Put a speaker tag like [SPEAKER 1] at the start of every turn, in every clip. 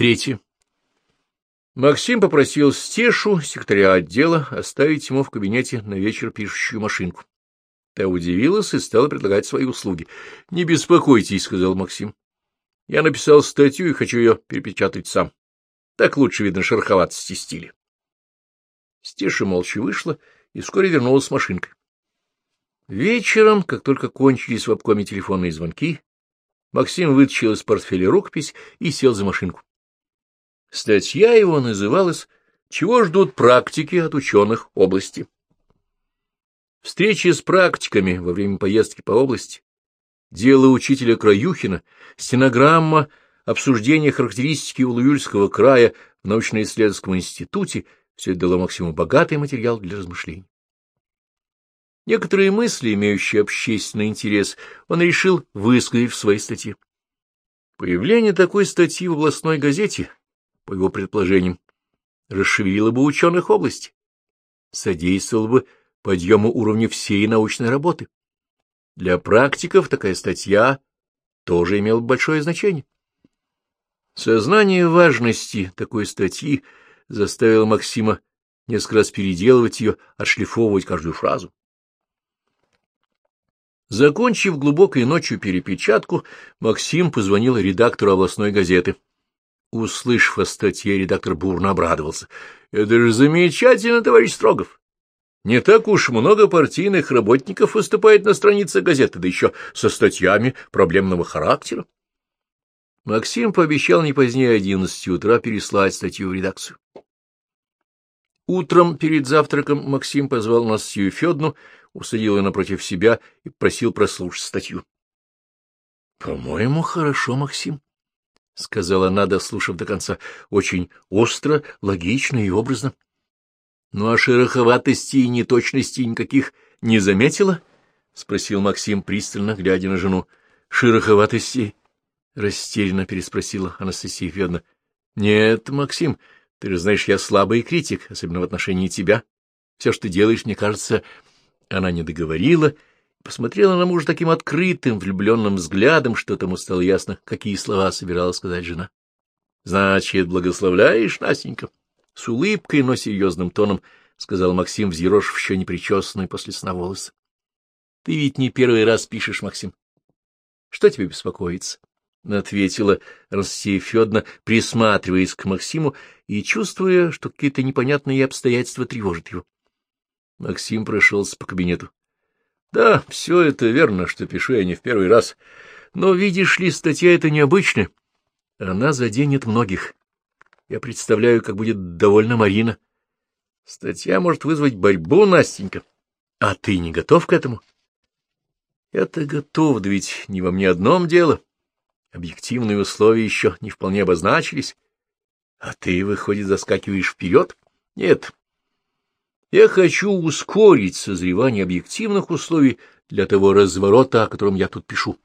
[SPEAKER 1] Третье. Максим попросил Стешу, секретаря отдела, оставить ему в кабинете на вечер пишущую машинку. Та удивилась и стала предлагать свои услуги. — Не беспокойтесь, — сказал Максим. — Я написал статью и хочу ее перепечатать сам. Так лучше видно шероховатости стиля. Стеша молча вышла и вскоре вернулась с машинкой. Вечером, как только кончились в обкоме телефонные звонки, Максим вытащил из портфеля рукопись и сел за машинку. Статья его называлась «Чего ждут практики от ученых области?». Встречи с практиками во время поездки по области, дело учителя Краюхина, стенограмма обсуждения характеристики Улуюльского края в научно-исследовательском институте — все это дало Максиму богатый материал для размышлений. Некоторые мысли, имеющие общественный интерес, он решил высказать в своей статье. Появление такой статьи в областной газете, по его предположениям, расшевелило бы ученых области, содействовало бы подъему уровня всей научной работы. Для практиков такая статья тоже имела большое значение. Сознание важности такой статьи заставило Максима несколько раз переделывать ее, отшлифовывать каждую фразу. Закончив глубокой ночью перепечатку, Максим позвонил редактору областной газеты. Услышав о статье, редактор бурно обрадовался. — Это же замечательно, товарищ Строгов! Не так уж много партийных работников выступает на странице газеты, да еще со статьями проблемного характера. Максим пообещал не позднее одиннадцати утра переслать статью в редакцию. Утром перед завтраком Максим позвал Настасью Федну, усадил ее напротив себя и просил прослушать статью. — По-моему, хорошо, Максим, — сказала она, дослушав до конца. — Очень остро, логично и образно. — Ну а шероховатости и неточностей никаких не заметила? — спросил Максим, пристально глядя на жену. — Шероховатости? — растерянно переспросила Анастасия Федоровна. — Нет, Максим, ты же знаешь, я слабый критик, особенно в отношении тебя. Все, что ты делаешь, мне кажется... Она не договорила, посмотрела на мужа таким открытым, влюбленным взглядом, что тому стало ясно, какие слова собиралась сказать жена. — Значит, благословляешь, Настенька? — С улыбкой, но серьезным тоном, — сказал Максим, взъерошив еще не причесанные после сна волосы. — Ты ведь не первый раз пишешь, Максим. Что тебе беспокоится? — ответила Анастасия Федоровна, присматриваясь к Максиму и чувствуя, что какие-то непонятные обстоятельства тревожат его. Максим прошелся по кабинету. — Да, все это верно, что пишу я не в первый раз. Но, видишь ли, статья эта необычная. Она заденет многих. Я представляю, как будет довольна Марина. Статья может вызвать борьбу, Настенька. А ты не готов к этому? — Это готов, да ведь не во мне одном дело. — Объективные условия еще не вполне обозначились. А ты, выходит, заскакиваешь вперед? Нет. Я хочу ускорить созревание объективных условий для того разворота, о котором я тут пишу.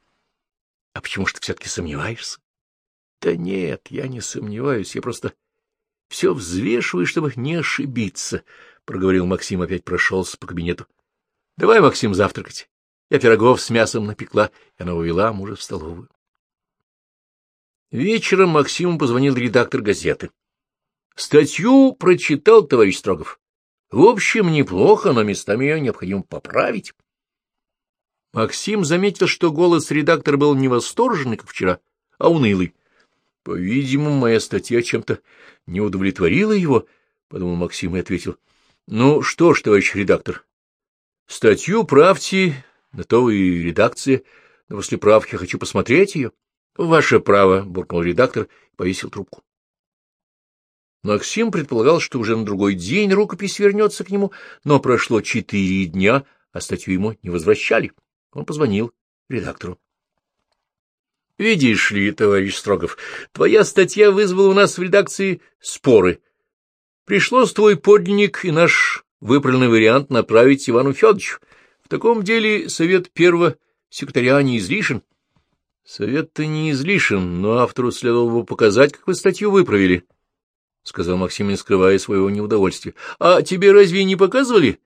[SPEAKER 1] А почему же ты все-таки сомневаешься? Да нет, я не сомневаюсь, я просто все взвешиваю, чтобы не ошибиться, — проговорил Максим, опять прошелся по кабинету. — Давай, Максим, завтракать. Я пирогов с мясом напекла, и она увела мужа в столовую. Вечером Максиму позвонил редактор газеты. Статью прочитал товарищ Строгов. В общем, неплохо, но местами ее необходимо поправить. Максим заметил, что голос редактора был не восторженный, как вчера, а унылый. По-видимому, моя статья чем-то не удовлетворила его, — подумал Максим и ответил. — Ну что ж, товарищ редактор, статью правьте, на то и редакция, но после правки хочу посмотреть ее. —— Ваше право, — буркнул редактор и повесил трубку. Максим предполагал, что уже на другой день рукопись вернется к нему, но прошло четыре дня, а статью ему не возвращали. Он позвонил редактору. — Видишь ли, товарищ Строгов, твоя статья вызвала у нас в редакции споры. Пришлось твой подлинник и наш выправленный вариант направить Ивану Федоровичу. В таком деле совет первого секретаря не излишен. — Совет-то не излишен, но автору следовало бы показать, как вы статью выправили, — сказал Максим, не скрывая своего неудовольствия. — А тебе разве не показывали?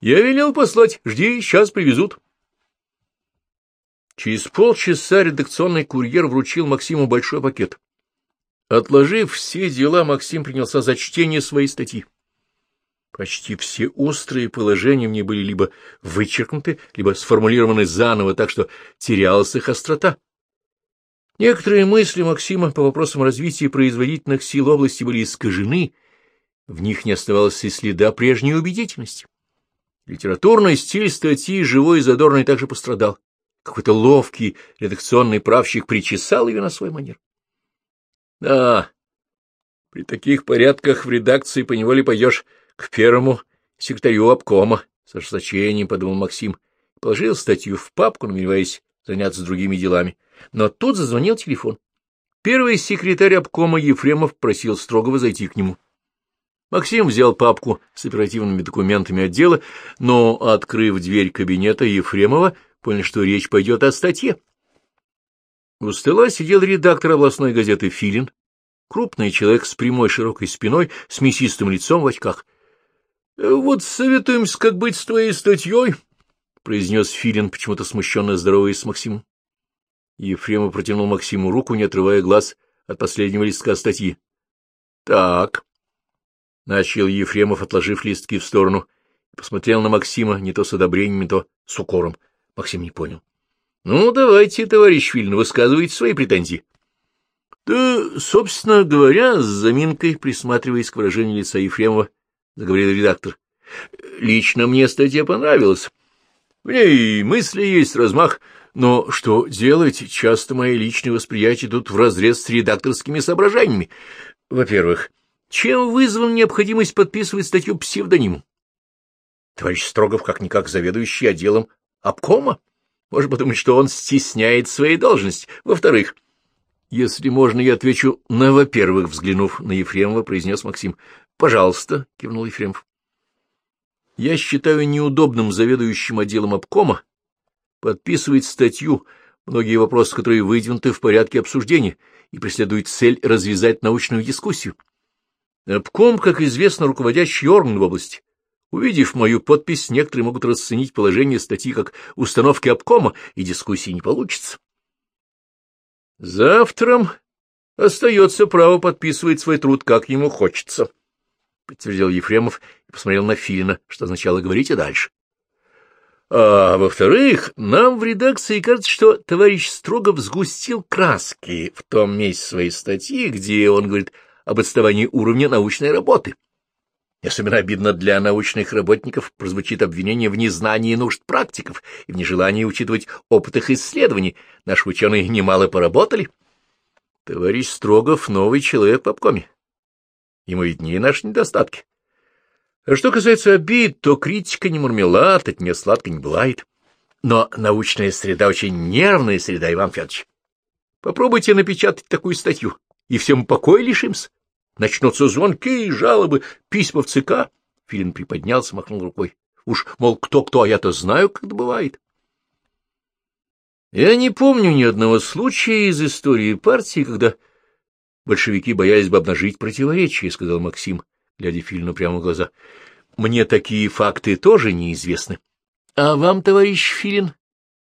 [SPEAKER 1] Я велел послать. Жди, сейчас привезут. Через полчаса редакционный курьер вручил Максиму большой пакет. Отложив все дела, Максим принялся за чтение своей статьи. Почти все острые положения мне были либо вычеркнуты, либо сформулированы заново, так что терялась их острота. Некоторые мысли Максима по вопросам развития производительных сил области были искажены, в них не оставалось и следа прежней убедительности. Литературный стиль статьи, живой и задорный, также пострадал. Какой-то ловкий редакционный правщик причесал ее на свой манер. Да, при таких порядках в редакции поневоле пойдешь к первому секретарю обкома, с ожесточением подумал Максим, положил статью в папку, намереваясь заняться другими делами. Но тут зазвонил телефон. Первый секретарь обкома Ефремов просил строгого зайти к нему. Максим взял папку с оперативными документами отдела, но, открыв дверь кабинета Ефремова, понял, что речь пойдет о статье. У стола сидел редактор областной газеты «Филин», крупный человек с прямой широкой спиной, с мясистым лицом в очках. — Вот советуемся, как быть с твоей статьей, — произнес Филин, почему-то смущенно здороваясь с Максимом. Ефремов протянул Максиму руку, не отрывая глаз от последнего листка статьи. — Так, — начал Ефремов, отложив листки в сторону, и посмотрел на Максима не то с одобрением, не то с укором. Максим не понял. — Ну, давайте, товарищ Филин, высказывайте свои претензии. — Да, собственно говоря, с заминкой, присматриваясь к выражению лица Ефремова, заговорил редактор. — Лично мне статья понравилась. В ней мысли есть, размах, но что делать? Часто мои личные восприятия идут вразрез с редакторскими соображениями. Во-первых, чем вызвана необходимость подписывать статью псевдониму? Товарищ Строгов как-никак заведующий отделом обкома. Может подумать, что он стесняет своей должности. Во-вторых, если можно, я отвечу на «во-первых», взглянув на Ефремова, произнес Максим. «Пожалуйста», — кивнул Ефремов. «Я считаю неудобным заведующим отделом обкома подписывать статью, многие вопросы, которые выдвинуты в порядке обсуждения, и преследует цель развязать научную дискуссию. Обком, как известно, руководящий орган в области. Увидев мою подпись, некоторые могут расценить положение статьи как установки обкома, и дискуссии не получится. Завтра остается право подписывать свой труд, как ему хочется, — подтвердил Ефремов и посмотрел на Филина, что означало «говорите дальше». А во-вторых, нам в редакции кажется, что товарищ Строгов сгустил краски в том месте своей статьи, где он говорит об отставании уровня научной работы. Особенно обидно для научных работников прозвучит обвинение в незнании нужд практиков и в нежелании учитывать опыт их исследований. Наши ученые немало поработали. Товарищ Строгов — новый человек в обкоме. Ему виднее наши недостатки. Что касается обид, то критика не мармелад, от нее сладко не бывает. Но научная среда очень нервная среда, Иван Федорович. Попробуйте напечатать такую статью, и всем покоя лишимся. Начнутся звонки и жалобы, письма в ЦК. Филин приподнялся, махнул рукой. Уж, мол, кто-кто, а я-то знаю, как это бывает. Я не помню ни одного случая из истории партии, когда большевики боялись бы обнажить противоречия, — сказал Максим, глядя Филину прямо в глаза. Мне такие факты тоже неизвестны. — А вам, товарищ Филин?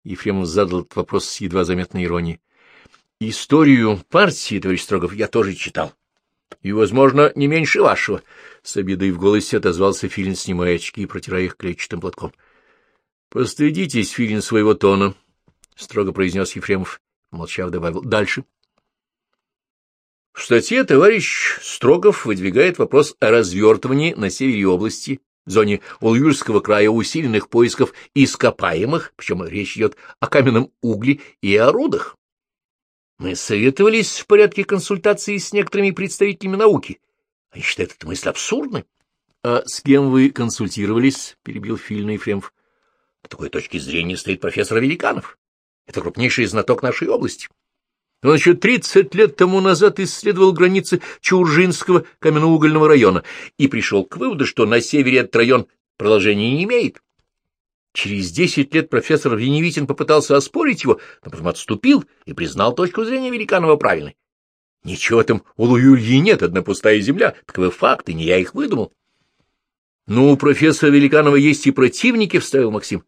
[SPEAKER 1] Ефремов задал этот вопрос с едва заметной иронией. — Историю партии, товарищ Строгов, я тоже читал. И, возможно, не меньше вашего. С обидой в голосе отозвался Филин, снимая очки и протирая их клетчатым платком. — Постыдитесь, Филин, своего тона, — строго произнес Ефремов. Молчав, добавил. — Дальше. В статье товарищ Строгов выдвигает вопрос о развертывании на севере области, в зоне Улюрского края усиленных поисков ископаемых, причем речь идет о каменном угле и о рудах. Мы советовались в порядке консультации с некоторыми представителями науки. Они считают эту мысль абсурдной. — А с кем вы консультировались? — перебил Фильна Ефремов. — По такой точке зрения стоит профессор Великанов. Это крупнейший знаток нашей области. Он еще тридцать лет тому назад исследовал границы Чуржинского каменноугольного района и пришел к выводу, что на севере этот район продолжения не имеет. Через десять лет профессор Веневитин попытался оспорить его, но потом отступил и признал точку зрения Великанова правильной. Ничего там у Луюльи нет, одна пустая земля. Таковы факты, не я их выдумал. — Ну, у профессора Великанова есть и противники, — вставил Максим.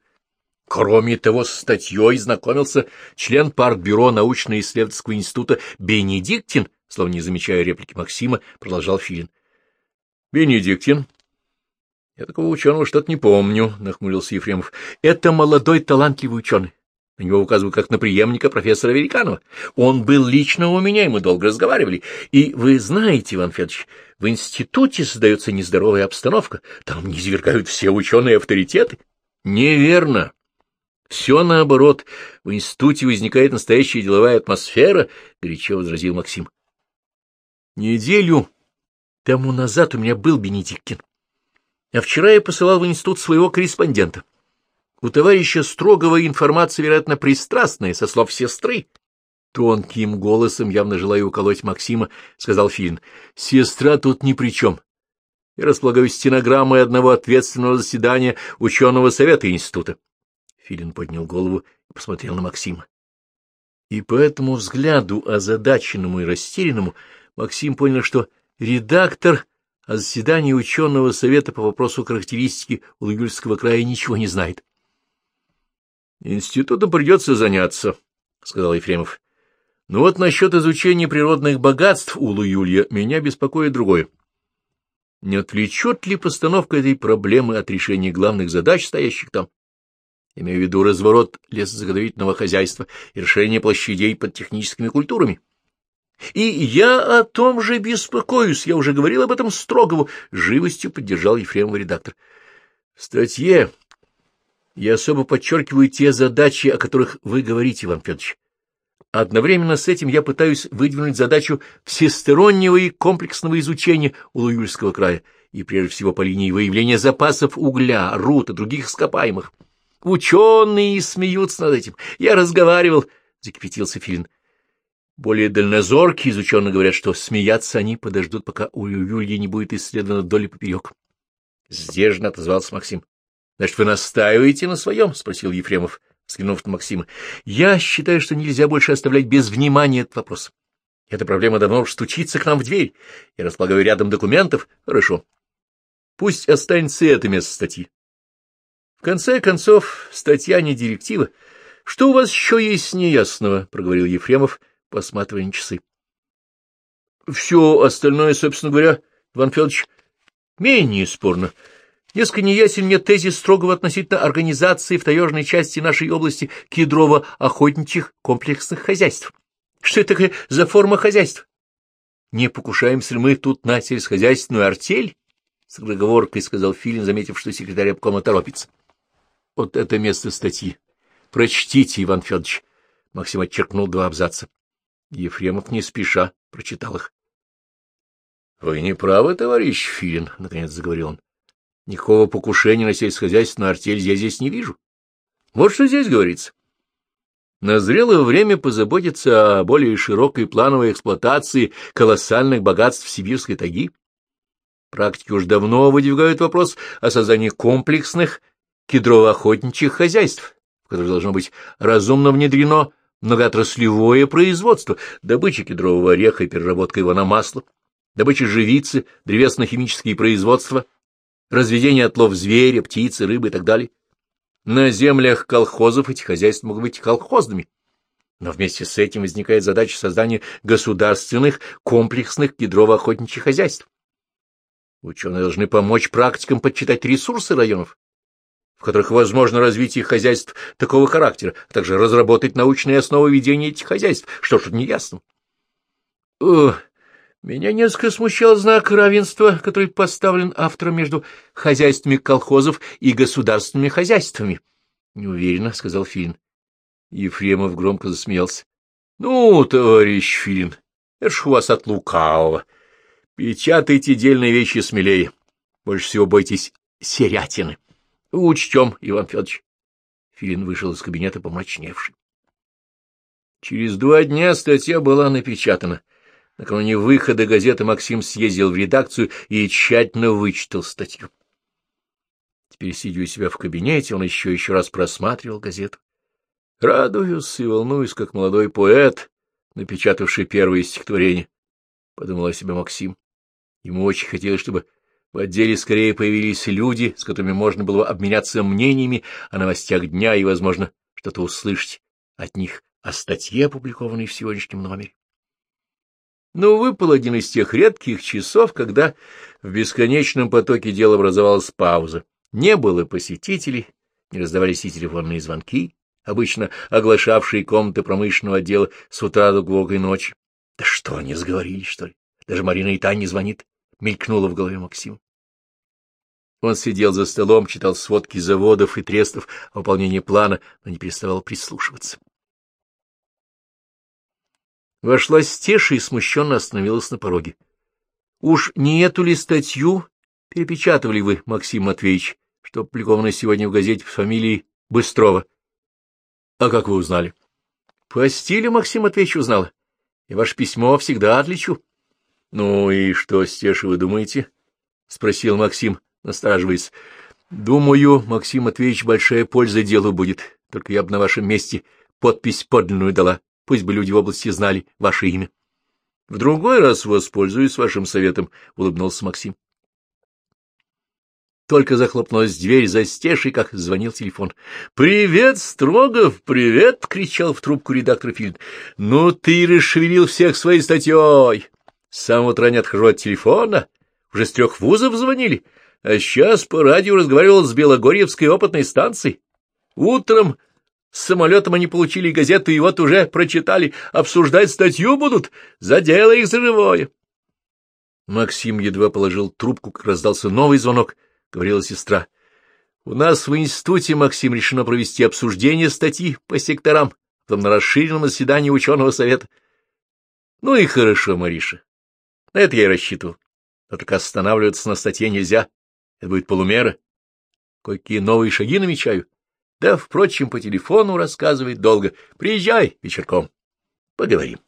[SPEAKER 1] Кроме того, с статьей знакомился член Паркбюро научно-исследовательского института Бенедиктин, словно не замечая реплики Максима, продолжал Филин. — Бенедиктин. — Я такого ученого что-то не помню, — нахмурился Ефремов. — Это молодой талантливый ученый. На него указываю как на преемника профессора Великанова. Он был лично у меня, и мы долго разговаривали. И вы знаете, Иван Федорович, в институте создается нездоровая обстановка. Там низвергают все ученые авторитеты. Неверно. Все наоборот. В институте возникает настоящая деловая атмосфера, — горячо возразил Максим. Неделю тому назад у меня был Бенедиктин. А вчера я посылал в институт своего корреспондента. У товарища Строгова информация, вероятно, пристрастная, со слов сестры. Тонким голосом, явно желая уколоть Максима, сказал Филин. Сестра тут ни при чем. Я располагаю стенограммой одного ответственного заседания ученого совета института. Филин поднял голову и посмотрел на Максима. И по этому взгляду, озадаченному и растерянному, Максим понял, что редактор о заседании ученого совета по вопросу характеристики Улугюльского края ничего не знает. — Институту придется заняться, — сказал Ефремов. — Но вот насчет изучения природных богатств Улу Юлья меня беспокоит другое. Не отвлечет ли постановка этой проблемы от решения главных задач, стоящих там? Имею в виду разворот лесозаготовительного хозяйства и решение площадей под техническими культурами. И я о том же беспокоюсь, я уже говорил об этом Строгову, живостью поддержал Ефремов редактор. В статье я особо подчеркиваю те задачи, о которых вы говорите, Иван Федорович. Одновременно с этим я пытаюсь выдвинуть задачу всестороннего и комплексного изучения Улуюльского края, и прежде всего по линии выявления запасов угля, руд и других ископаемых. Ученые смеются над этим. Я разговаривал, — закипятился Филин. Более дальнозоркие из ученых говорят, что смеяться они подождут, пока у Юльи не будет исследовано вдоль и поперек. Сдержанно отозвался Максим. Значит, вы настаиваете на своем? — спросил Ефремов, взглянув на Максима. — Я считаю, что нельзя больше оставлять без внимания этот вопрос. Эта проблема давно уж стучится к нам в дверь. Я располагаю рядом документов. Хорошо. Пусть останется это место статьи. В конце концов, статья не директива. Что у вас еще есть неясного? — проговорил Ефремов, посматривая на часы. — Все остальное, собственно говоря, Иван Федорович, менее спорно. Несколько неясен мне тезис строгого относительно организации в таежной части нашей области кедрово-охотничьих комплексных хозяйств. Что это за форма хозяйства? Не покушаемся ли мы тут на сельскохозяйственную артель? С договоркой сказал Филин, заметив, что секретарь обкома торопится. Вот это место статьи. Прочтите, Иван Федорович. Максим отчеркнул два абзаца. Ефремов не спеша прочитал их. — Вы не правы, товарищ Филин, — наконец заговорил он. Никакого покушения на сельскохозяйственную артель я здесь не вижу. Вот что здесь говорится. Назрело время позаботиться о более широкой плановой эксплуатации колоссальных богатств сибирской тайги. Практики уж давно выдвигают вопрос о создании комплексных кедрово-охотничьих хозяйств, в которых должно быть разумно внедрено многоотраслевое производство, добыча кедрового ореха и переработка его на масло, добыча живицы, древесно-химические производства — разведение отлов зверя, птицы, рыбы и так далее. На землях колхозов эти хозяйства могут быть колхозными, но вместе с этим возникает задача создания государственных комплексных кедрово-охотничьих хозяйств. Ученые должны помочь практикам подсчитать ресурсы районов, в которых возможно развитие хозяйств такого характера, а также разработать научные основы ведения этих хозяйств. Что ж, неясно. Меня несколько смущал знак равенства, который поставлен автором между хозяйствами колхозов и государственными хозяйствами. — Неуверенно, — сказал Филин. Ефремов громко засмеялся. — Ну, товарищ Филин, это ж у вас от лукавого. Печатайте дельные вещи смелее. Больше всего бойтесь серятины. Учтем, Иван Федорович. Филин вышел из кабинета помрачневший. Через два дня статья была напечатана. Накануне выхода газеты Максим съездил в редакцию и тщательно вычитал статью. Теперь, сидя у себя в кабинете, он еще еще раз просматривал газету. Радуюсь и волнуюсь, как молодой поэт, напечатавший первое стихотворение, — подумал о себе Максим. Ему очень хотелось, чтобы в отделе скорее появились люди, с которыми можно было обменяться мнениями о новостях дня и, возможно, что-то услышать от них о статье, опубликованной в сегодняшнем номере. Но выпал один из тех редких часов, когда в бесконечном потоке дел образовалась пауза. Не было посетителей, не раздавались и телефонные звонки, обычно оглашавшие комнаты промышленного отдела с утра до глубокой ночи. Да что, они сговорились, что ли? Даже Марина и та не звонит, — мелькнула в голове Максим. Он сидел за столом, читал сводки заводов и трестов о выполнении плана, но не переставал прислушиваться. Вошла Стеша и смущенно остановилась на пороге. — Уж не эту ли статью перепечатывали вы, Максим Матвеевич, что опубликовано сегодня в газете с фамилией Быстрова? — А как вы узнали? — По стилю Максим Матвеевич узнала. И ваше письмо всегда отличу. — Ну и что, Стеша, вы думаете? — спросил Максим, настораживаясь. — Думаю, Максим Матвеевич, большая польза делу будет. Только я бы на вашем месте подпись подлинную дала. Пусть бы люди в области знали ваше имя. — В другой раз воспользуюсь вашим советом, — улыбнулся Максим. Только захлопнулась дверь за стешей, как звонил телефон. — Привет, Строгов, привет! — кричал в трубку редактор Фильд. — Ну ты расшевелил всех своей статьей! С самого утра не отхожу от телефона. Уже с трех вузов звонили. А сейчас по радио разговаривал с Белогорьевской опытной станцией. Утром с самолетом они получили газету, и вот уже прочитали. Обсуждать статью будут. За дело их за живое. Максим едва положил трубку, как раздался новый звонок. Говорила сестра. — У нас в институте, Максим, решено провести обсуждение статьи по секторам, потом на расширенном заседании ученого совета. — Ну и хорошо, Мариша. На это я и рассчитывал. Но только останавливаться на статье нельзя. Это будет полумера. Какие новые шаги намечаю. Да, впрочем, по телефону рассказывает долго. Приезжай вечерком. Поговорим.